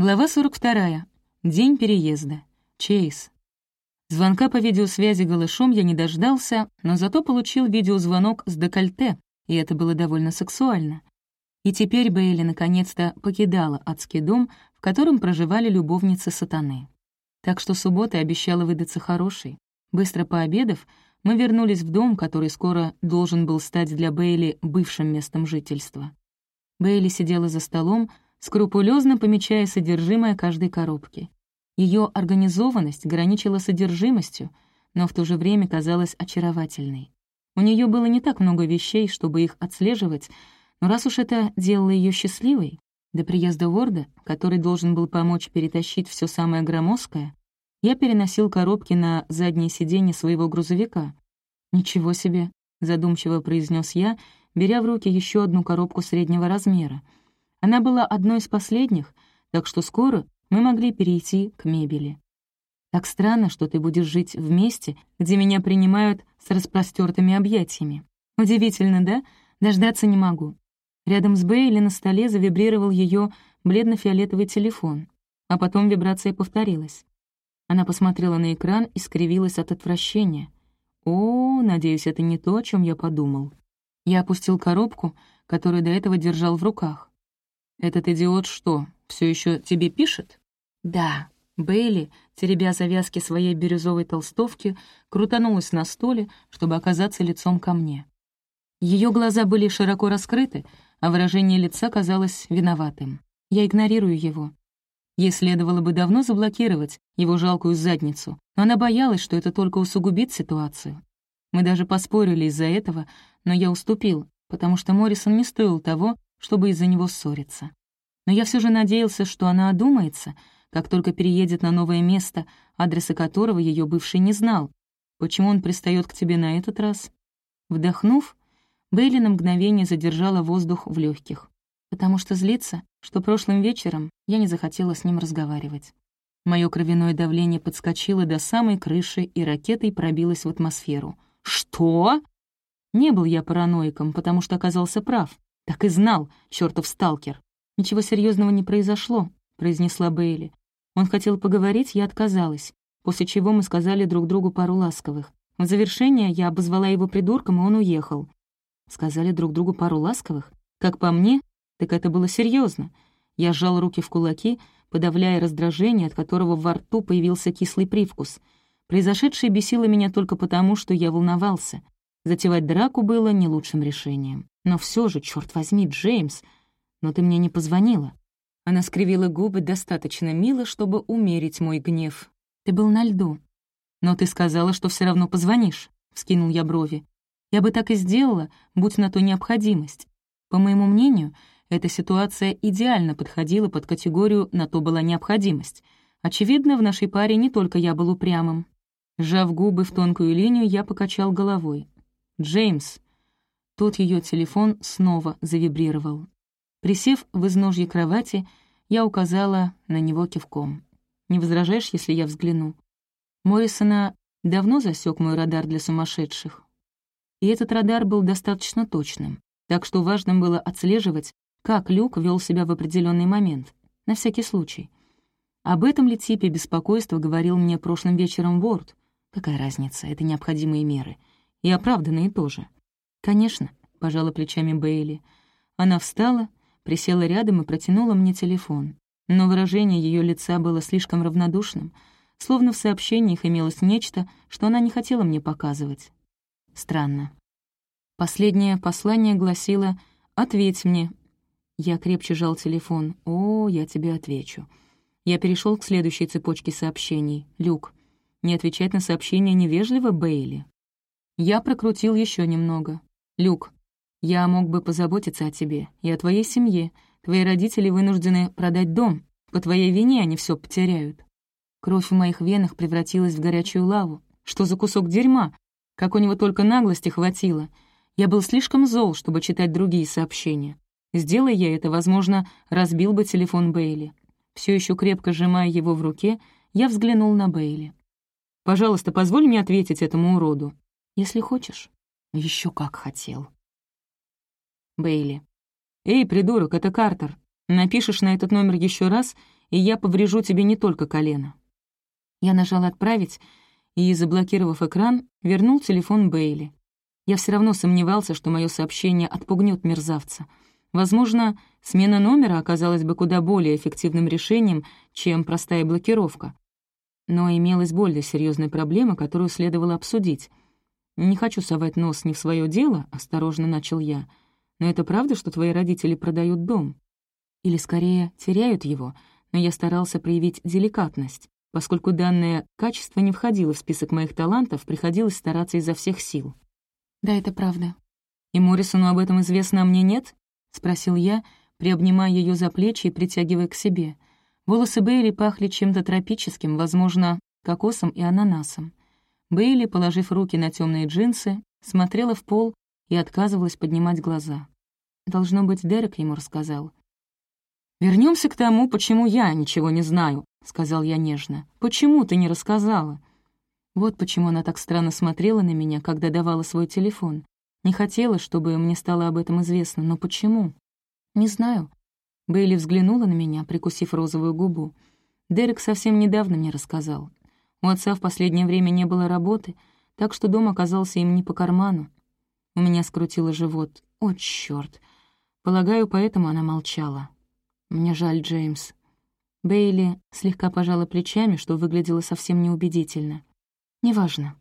Глава 42. День переезда. Чейз. Звонка по видеосвязи голышом я не дождался, но зато получил видеозвонок с декольте, и это было довольно сексуально. И теперь Бейли наконец-то покидала адский дом, в котором проживали любовницы сатаны. Так что суббота обещала выдаться хорошей. Быстро пообедав, мы вернулись в дом, который скоро должен был стать для Бейли бывшим местом жительства. Бейли сидела за столом, скрупулезно помечая содержимое каждой коробки. Ее организованность граничила содержимостью, но в то же время казалась очаровательной. У нее было не так много вещей, чтобы их отслеживать, но раз уж это делало ее счастливой, до приезда Ворда, который должен был помочь перетащить все самое громоздкое, я переносил коробки на заднее сиденье своего грузовика. «Ничего себе», — задумчиво произнес я, беря в руки еще одну коробку среднего размера — она была одной из последних, так что скоро мы могли перейти к мебели. Так странно, что ты будешь жить в месте, где меня принимают с распростертыми объятиями. Удивительно, да? Дождаться не могу. Рядом с Бейли на столе завибрировал ее бледно-фиолетовый телефон, а потом вибрация повторилась. Она посмотрела на экран и скривилась от отвращения. «О, надеюсь, это не то, о чем я подумал». Я опустил коробку, которую до этого держал в руках. «Этот идиот что, все еще тебе пишет?» «Да». Бейли, теребя завязки своей бирюзовой толстовки, крутанулась на стуле, чтобы оказаться лицом ко мне. Ее глаза были широко раскрыты, а выражение лица казалось виноватым. Я игнорирую его. Ей следовало бы давно заблокировать его жалкую задницу, но она боялась, что это только усугубит ситуацию. Мы даже поспорили из-за этого, но я уступил, потому что Моррисон не стоил того, чтобы из-за него ссориться. Но я все же надеялся, что она одумается, как только переедет на новое место, адреса которого ее бывший не знал. Почему он пристает к тебе на этот раз? Вдохнув, Бейли на мгновение задержала воздух в легких, потому что злится, что прошлым вечером я не захотела с ним разговаривать. Мое кровяное давление подскочило до самой крыши и ракетой пробилось в атмосферу. «Что?» Не был я параноиком, потому что оказался прав. «Так и знал, чертов сталкер!» «Ничего серьезного не произошло», — произнесла Бейли. Он хотел поговорить, я отказалась, после чего мы сказали друг другу пару ласковых. В завершение я обозвала его придурком, и он уехал. Сказали друг другу пару ласковых? Как по мне, так это было серьезно. Я сжал руки в кулаки, подавляя раздражение, от которого во рту появился кислый привкус. Произошедшее бесило меня только потому, что я волновался. Затевать драку было не лучшим решением. Но все же, черт возьми, Джеймс, но ты мне не позвонила». Она скривила губы достаточно мило, чтобы умерить мой гнев. «Ты был на льду». «Но ты сказала, что все равно позвонишь», — вскинул я брови. «Я бы так и сделала, будь на то необходимость. По моему мнению, эта ситуация идеально подходила под категорию «на то была необходимость». Очевидно, в нашей паре не только я был упрямым. Сжав губы в тонкую линию, я покачал головой. «Джеймс». Тут ее телефон снова завибрировал. Присев в изножье кровати, я указала на него кивком. «Не возражаешь, если я взгляну?» Моррисона давно засек мой радар для сумасшедших. И этот радар был достаточно точным, так что важным было отслеживать, как Люк вел себя в определенный момент, на всякий случай. Об этом ли типе беспокойства говорил мне прошлым вечером Ворд? Какая разница, это необходимые меры. И оправданные тоже. «Конечно», — пожала плечами Бейли. Она встала, присела рядом и протянула мне телефон. Но выражение ее лица было слишком равнодушным, словно в сообщениях имелось нечто, что она не хотела мне показывать. Странно. Последнее послание гласило «Ответь мне». Я крепче жал телефон. «О, я тебе отвечу». Я перешел к следующей цепочке сообщений. «Люк, не отвечать на сообщение невежливо, Бейли?» Я прокрутил еще немного. «Люк, я мог бы позаботиться о тебе и о твоей семье. Твои родители вынуждены продать дом. По твоей вине они все потеряют. Кровь в моих венах превратилась в горячую лаву. Что за кусок дерьма? Как у него только наглости хватило. Я был слишком зол, чтобы читать другие сообщения. Сделай я это, возможно, разбил бы телефон Бейли. Все еще крепко сжимая его в руке, я взглянул на Бейли. «Пожалуйста, позволь мне ответить этому уроду». «Если хочешь». Еще как хотел. Бейли. «Эй, придурок, это Картер. Напишешь на этот номер еще раз, и я поврежу тебе не только колено». Я нажал «Отправить», и, заблокировав экран, вернул телефон Бейли. Я все равно сомневался, что мое сообщение отпугнет мерзавца. Возможно, смена номера оказалась бы куда более эффективным решением, чем простая блокировка. Но имелась более серьезная проблема, которую следовало обсудить. «Не хочу совать нос не в свое дело», — осторожно начал я. «Но это правда, что твои родители продают дом?» Или, скорее, теряют его, но я старался проявить деликатность. Поскольку данное качество не входило в список моих талантов, приходилось стараться изо всех сил. «Да, это правда». «И Моррисону об этом известно, а мне нет?» — спросил я, приобнимая ее за плечи и притягивая к себе. Волосы Бейли пахли чем-то тропическим, возможно, кокосом и ананасом. Бейли, положив руки на темные джинсы, смотрела в пол и отказывалась поднимать глаза. Должно быть, Дерек ему рассказал. Вернемся к тому, почему я ничего не знаю», — сказал я нежно. «Почему ты не рассказала?» Вот почему она так странно смотрела на меня, когда давала свой телефон. Не хотела, чтобы мне стало об этом известно, но почему? Не знаю. Бейли взглянула на меня, прикусив розовую губу. Дерек совсем недавно мне рассказал. У отца в последнее время не было работы, так что дом оказался им не по карману. У меня скрутило живот. О, чёрт! Полагаю, поэтому она молчала. Мне жаль, Джеймс. Бейли слегка пожала плечами, что выглядело совсем неубедительно. Неважно.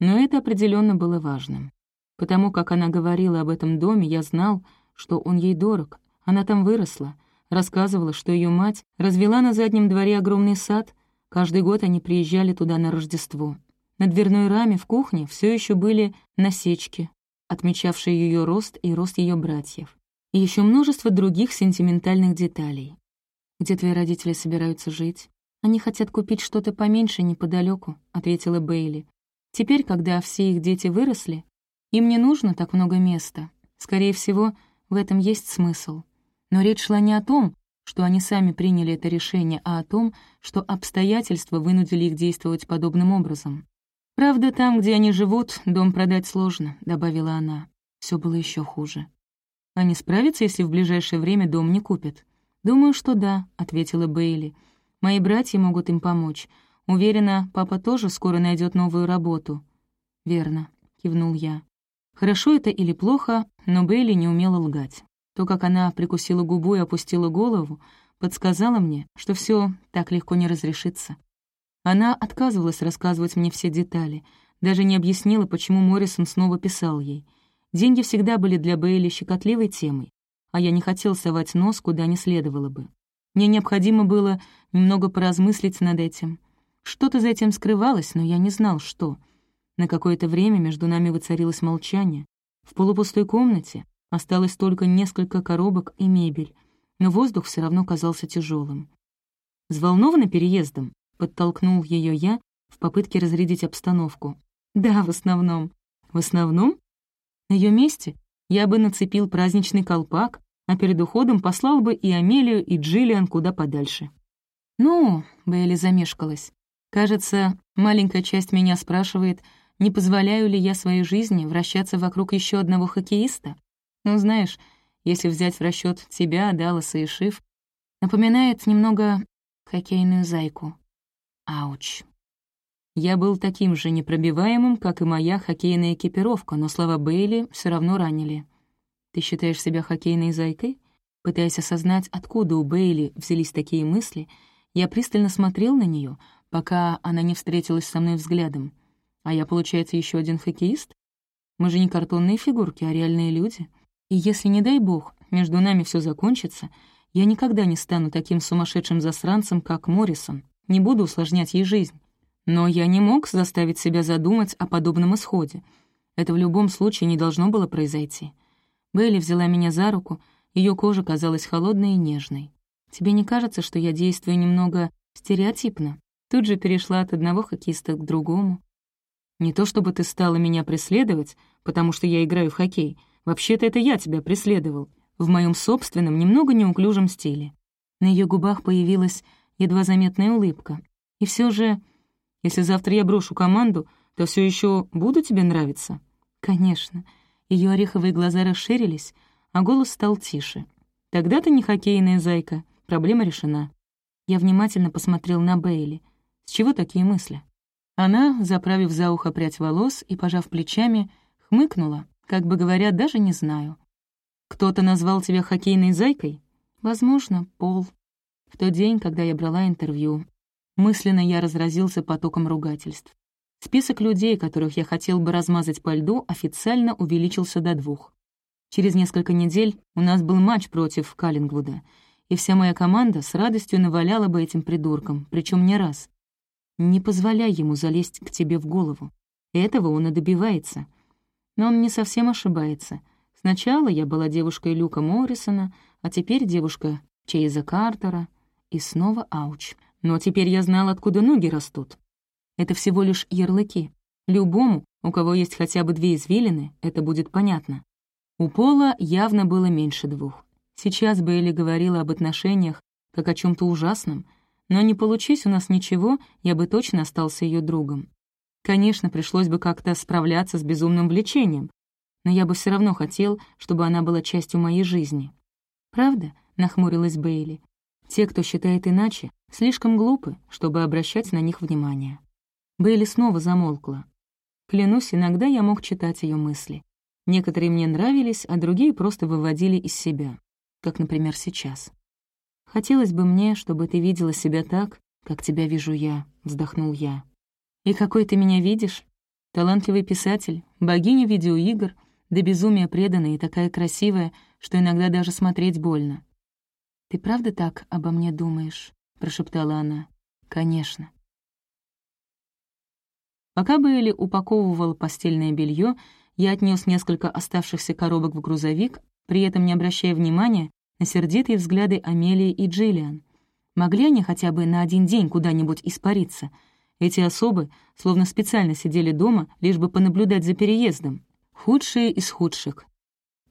Но это определенно было важным. Потому как она говорила об этом доме, я знал, что он ей дорог. Она там выросла, рассказывала, что ее мать развела на заднем дворе огромный сад. Каждый год они приезжали туда на Рождество. На дверной раме в кухне все еще были насечки, отмечавшие ее рост и рост ее братьев и еще множество других сентиментальных деталей. «Где твои родители собираются жить?» «Они хотят купить что-то поменьше неподалеку», — ответила Бейли. «Теперь, когда все их дети выросли, им не нужно так много места. Скорее всего, в этом есть смысл. Но речь шла не о том, что они сами приняли это решение, а о том, что обстоятельства вынудили их действовать подобным образом. «Правда, там, где они живут, дом продать сложно», — добавила она. Все было еще хуже. Они справятся, если в ближайшее время дом не купят?» «Думаю, что да», — ответила Бейли. «Мои братья могут им помочь. Уверена, папа тоже скоро найдет новую работу». «Верно», — кивнул я. Хорошо это или плохо, но Бейли не умела лгать. То, как она прикусила губу и опустила голову, подсказала мне, что все так легко не разрешится. Она отказывалась рассказывать мне все детали, даже не объяснила, почему Моррисон снова писал ей — Деньги всегда были для Бейли щекотливой темой, а я не хотел совать нос, куда не следовало бы. Мне необходимо было немного поразмыслить над этим. Что-то за этим скрывалось, но я не знал, что. На какое-то время между нами воцарилось молчание. В полупустой комнате осталось только несколько коробок и мебель, но воздух все равно казался тяжелым. Взволнована переездом, подтолкнул ее я в попытке разрядить обстановку. Да, в основном. В основном? На ее месте я бы нацепил праздничный колпак, а перед уходом послал бы и Амелию, и Джиллиан куда подальше. «Ну», — Бейли замешкалась, «кажется, маленькая часть меня спрашивает, не позволяю ли я своей жизни вращаться вокруг еще одного хоккеиста? Ну, знаешь, если взять в расчет тебя, Далласа и Шиф, напоминает немного хоккейную зайку. Ауч. Я был таким же непробиваемым, как и моя хоккейная экипировка, но слова Бейли все равно ранили. «Ты считаешь себя хоккейной зайкой?» Пытаясь осознать, откуда у Бейли взялись такие мысли, я пристально смотрел на нее, пока она не встретилась со мной взглядом. А я, получается, еще один хоккеист? Мы же не картонные фигурки, а реальные люди. И если, не дай бог, между нами все закончится, я никогда не стану таким сумасшедшим засранцем, как Моррисон, не буду усложнять ей жизнь. Но я не мог заставить себя задумать о подобном исходе. Это в любом случае не должно было произойти. Бейли взяла меня за руку, ее кожа казалась холодной и нежной. «Тебе не кажется, что я действую немного стереотипно?» Тут же перешла от одного хоккеиста к другому. «Не то чтобы ты стала меня преследовать, потому что я играю в хоккей. Вообще-то это я тебя преследовал. В моем собственном, немного неуклюжем стиле». На ее губах появилась едва заметная улыбка. И все же если завтра я брошу команду, то все еще буду тебе нравиться?» «Конечно». Ее ореховые глаза расширились, а голос стал тише. Тогда ты не хоккейная зайка, проблема решена. Я внимательно посмотрел на Бейли. С чего такие мысли? Она, заправив за ухо прядь волос и пожав плечами, хмыкнула, как бы говоря, даже не знаю. «Кто-то назвал тебя хоккейной зайкой?» «Возможно, Пол». В тот день, когда я брала интервью, мысленно я разразился потоком ругательств. Список людей, которых я хотел бы размазать по льду, официально увеличился до двух. Через несколько недель у нас был матч против Каллингвуда, и вся моя команда с радостью наваляла бы этим придуркам, причем не раз. Не позволяй ему залезть к тебе в голову. Этого он и добивается. Но он не совсем ошибается. Сначала я была девушкой Люка Моррисона, а теперь девушка Чейза Картера. И снова ауч. Но теперь я знал, откуда ноги растут. Это всего лишь ярлыки. Любому, у кого есть хотя бы две извилины, это будет понятно. У Пола явно было меньше двух. Сейчас Бейли говорила об отношениях как о чем то ужасном — но не получись у нас ничего, я бы точно остался ее другом. Конечно, пришлось бы как-то справляться с безумным влечением, но я бы все равно хотел, чтобы она была частью моей жизни. «Правда?» — нахмурилась Бейли. «Те, кто считает иначе, слишком глупы, чтобы обращать на них внимание». Бейли снова замолкла. Клянусь, иногда я мог читать ее мысли. Некоторые мне нравились, а другие просто выводили из себя, как, например, сейчас. Хотелось бы мне, чтобы ты видела себя так, как тебя вижу я», — вздохнул я. «И какой ты меня видишь? Талантливый писатель, богиня видеоигр, да безумие преданная и такая красивая, что иногда даже смотреть больно». «Ты правда так обо мне думаешь?» — прошептала она. «Конечно». Пока Бейли упаковывала постельное белье, я отнес несколько оставшихся коробок в грузовик, при этом не обращая внимания на сердитые взгляды Амелии и Джиллиан. Могли они хотя бы на один день куда-нибудь испариться? Эти особы словно специально сидели дома, лишь бы понаблюдать за переездом. Худшие из худших.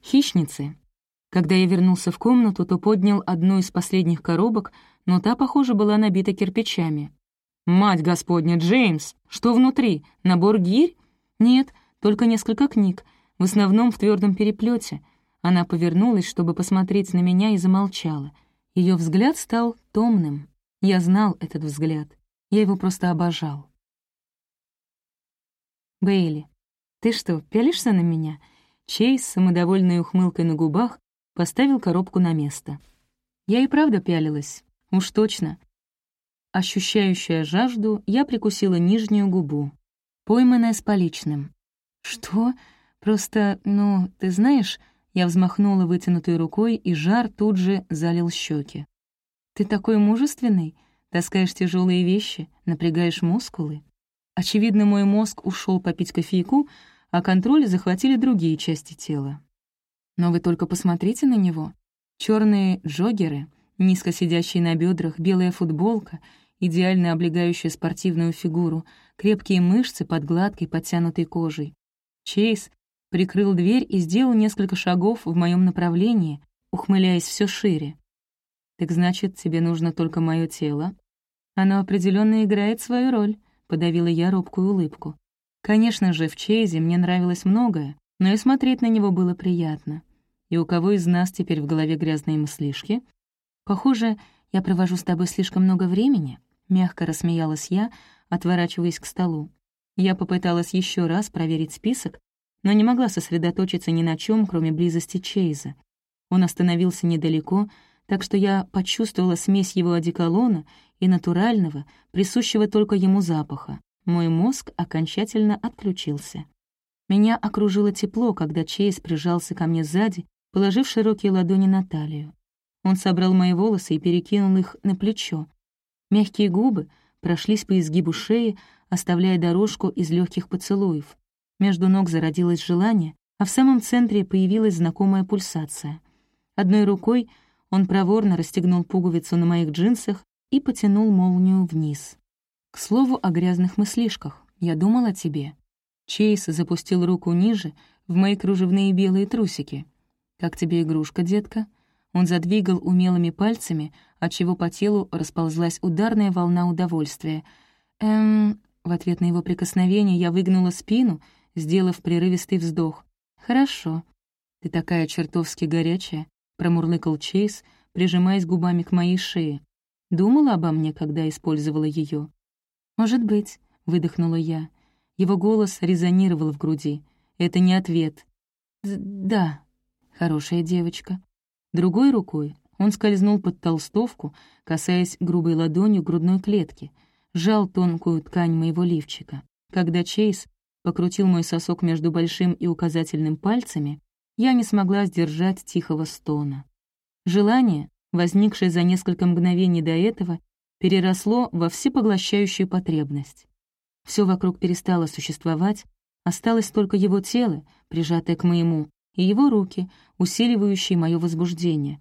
Хищницы. Когда я вернулся в комнату, то поднял одну из последних коробок, но та, похоже, была набита кирпичами. «Мать Господня, Джеймс! Что внутри? Набор гирь?» «Нет, только несколько книг, в основном в твердом переплете. Она повернулась, чтобы посмотреть на меня, и замолчала. Ее взгляд стал томным. Я знал этот взгляд. Я его просто обожал. «Бейли, ты что, пялишься на меня?» Чейз, самодовольной ухмылкой на губах, поставил коробку на место. Я и правда пялилась. Уж точно. Ощущающая жажду, я прикусила нижнюю губу, пойманная с поличным. «Что? Просто, ну, ты знаешь...» Я взмахнула вытянутой рукой, и жар тут же залил щеки. «Ты такой мужественный, таскаешь тяжелые вещи, напрягаешь мускулы». Очевидно, мой мозг ушел попить кофейку, а контроль захватили другие части тела. Но вы только посмотрите на него. Черные джоггеры, низко сидящие на бедрах, белая футболка, идеально облегающая спортивную фигуру, крепкие мышцы под гладкой подтянутой кожей. Чейз прикрыл дверь и сделал несколько шагов в моем направлении, ухмыляясь все шире. «Так значит, тебе нужно только мое тело?» «Оно определенно играет свою роль», — подавила я робкую улыбку. Конечно же, в Чейзе мне нравилось многое, но и смотреть на него было приятно. И у кого из нас теперь в голове грязные мыслишки? Похоже, я провожу с тобой слишком много времени, — мягко рассмеялась я, отворачиваясь к столу. Я попыталась еще раз проверить список, но не могла сосредоточиться ни на чем, кроме близости Чейза. Он остановился недалеко, так что я почувствовала смесь его одеколона и натурального, присущего только ему запаха. Мой мозг окончательно отключился. Меня окружило тепло, когда Чейз прижался ко мне сзади, положив широкие ладони на талию. Он собрал мои волосы и перекинул их на плечо. Мягкие губы прошлись по изгибу шеи, оставляя дорожку из легких поцелуев. Между ног зародилось желание, а в самом центре появилась знакомая пульсация. Одной рукой он проворно расстегнул пуговицу на моих джинсах и потянул молнию вниз. «К слову о грязных мыслишках. Я думал о тебе». Чейз запустил руку ниже, в мои кружевные белые трусики. «Как тебе игрушка, детка?» Он задвигал умелыми пальцами, отчего по телу расползлась ударная волна удовольствия. «Эм...» В ответ на его прикосновение я выгнула спину — сделав прерывистый вздох. «Хорошо. Ты такая чертовски горячая. Промурлыкал Чейз, прижимаясь губами к моей шее. «Думала обо мне, когда использовала ее. «Может быть», — выдохнула я. Его голос резонировал в груди. «Это не ответ». «Да, хорошая девочка». Другой рукой он скользнул под толстовку, касаясь грубой ладонью грудной клетки, сжал тонкую ткань моего лифчика. Когда Чейз покрутил мой сосок между большим и указательным пальцами, я не смогла сдержать тихого стона. Желание, возникшее за несколько мгновений до этого, переросло во всепоглощающую потребность. Все вокруг перестало существовать, осталось только его тело, прижатое к моему, и его руки, усиливающие мое возбуждение.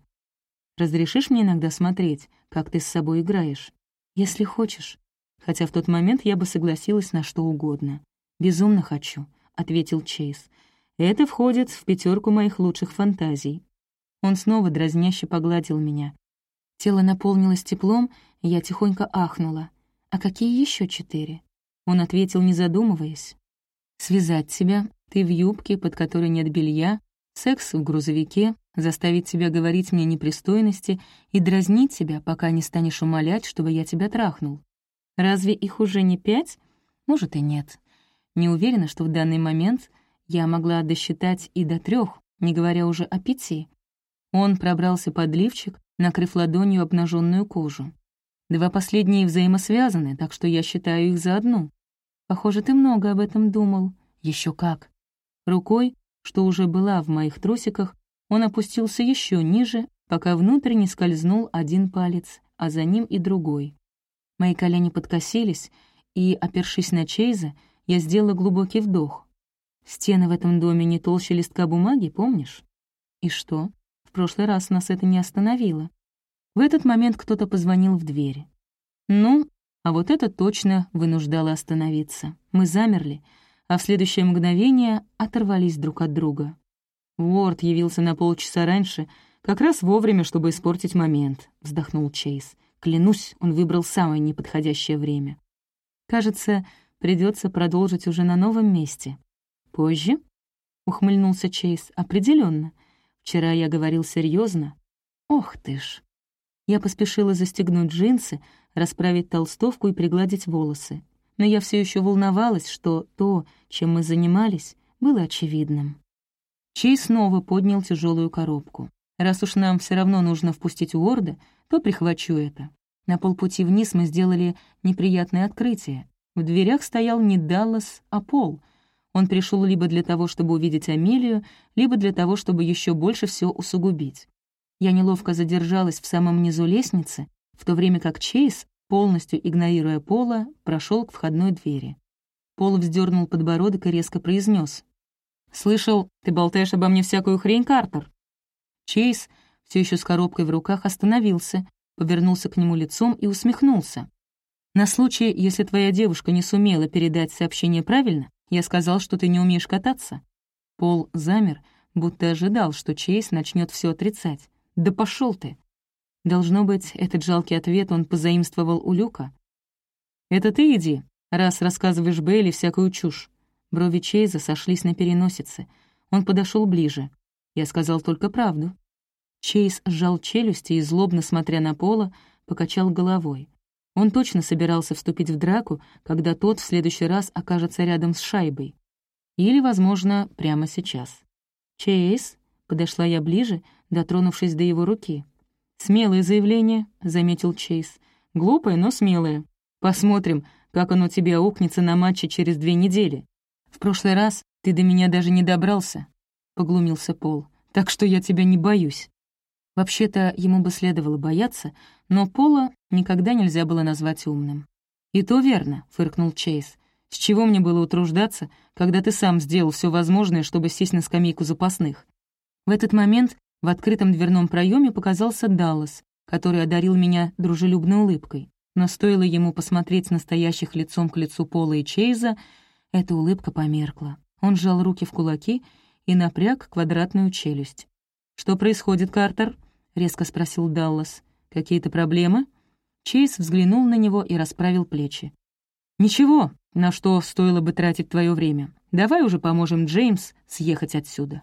«Разрешишь мне иногда смотреть, как ты с собой играешь? Если хочешь». Хотя в тот момент я бы согласилась на что угодно. «Безумно хочу», — ответил Чейз. «Это входит в пятерку моих лучших фантазий». Он снова дразняще погладил меня. Тело наполнилось теплом, я тихонько ахнула. «А какие еще четыре?» Он ответил, не задумываясь. «Связать тебя, ты в юбке, под которой нет белья, секс в грузовике, заставить тебя говорить мне непристойности и дразнить тебя, пока не станешь умолять, чтобы я тебя трахнул. Разве их уже не пять? Может и нет. Не уверена, что в данный момент я могла досчитать и до трех, не говоря уже о пяти. Он пробрался под лифчик, накрыв ладонью обнаженную кожу. Два последние взаимосвязаны, так что я считаю их за одну. Похоже, ты много об этом думал. Еще как. Рукой, что уже была в моих трусиках, он опустился еще ниже, пока внутрь не скользнул один палец, а за ним и другой. Мои колени подкосились, и, опершись на Чейза, я сделала глубокий вдох. Стены в этом доме не толще листка бумаги, помнишь? И что? В прошлый раз нас это не остановило. В этот момент кто-то позвонил в дверь. Ну, а вот это точно вынуждало остановиться. Мы замерли, а в следующее мгновение оторвались друг от друга. Уорд явился на полчаса раньше, как раз вовремя, чтобы испортить момент, вздохнул Чейз. Клянусь, он выбрал самое неподходящее время. Кажется, Придется продолжить уже на новом месте. Позже? Ухмыльнулся Чейз. Определенно. Вчера я говорил серьезно. Ох ты ж. Я поспешила застегнуть джинсы, расправить толстовку и пригладить волосы. Но я все еще волновалась, что то, чем мы занимались, было очевидным. Чей снова поднял тяжелую коробку. Раз уж нам все равно нужно впустить Уорда, то прихвачу это. На полпути вниз мы сделали неприятное открытие. В дверях стоял не Даллас, а Пол. Он пришел либо для того, чтобы увидеть Амелию, либо для того, чтобы еще больше все усугубить. Я неловко задержалась в самом низу лестницы, в то время как Чейз, полностью игнорируя Пола, прошел к входной двери. Пол вздернул подбородок и резко произнес: «Слышал, ты болтаешь обо мне всякую хрень, Картер?» Чейз, все еще с коробкой в руках, остановился, повернулся к нему лицом и усмехнулся. На случай, если твоя девушка не сумела передать сообщение правильно, я сказал, что ты не умеешь кататься». Пол замер, будто ожидал, что Чейз начнет все отрицать. «Да пошел ты!» Должно быть, этот жалкий ответ он позаимствовал у Люка. «Это ты иди, раз рассказываешь Бейли всякую чушь». Брови Чейза сошлись на переносице. Он подошел ближе. Я сказал только правду. Чейз сжал челюсти и, злобно смотря на Пола, покачал головой. Он точно собирался вступить в драку, когда тот в следующий раз окажется рядом с шайбой. Или, возможно, прямо сейчас. «Чейз?» — подошла я ближе, дотронувшись до его руки. «Смелое заявление», — заметил Чейз. «Глупое, но смелое. Посмотрим, как оно тебе аукнется на матче через две недели. В прошлый раз ты до меня даже не добрался», — поглумился Пол. «Так что я тебя не боюсь». Вообще-то ему бы следовало бояться, но Пола никогда нельзя было назвать умным. «И то верно», — фыркнул Чейз. «С чего мне было утруждаться, когда ты сам сделал все возможное, чтобы сесть на скамейку запасных?» В этот момент в открытом дверном проеме показался Даллас, который одарил меня дружелюбной улыбкой. Но стоило ему посмотреть настоящих лицом к лицу Пола и Чейза, эта улыбка померкла. Он сжал руки в кулаки и напряг квадратную челюсть. «Что происходит, Картер?» — резко спросил Даллас. «Какие-то проблемы?» Чейз взглянул на него и расправил плечи. «Ничего, на что стоило бы тратить твое время. Давай уже поможем Джеймс съехать отсюда».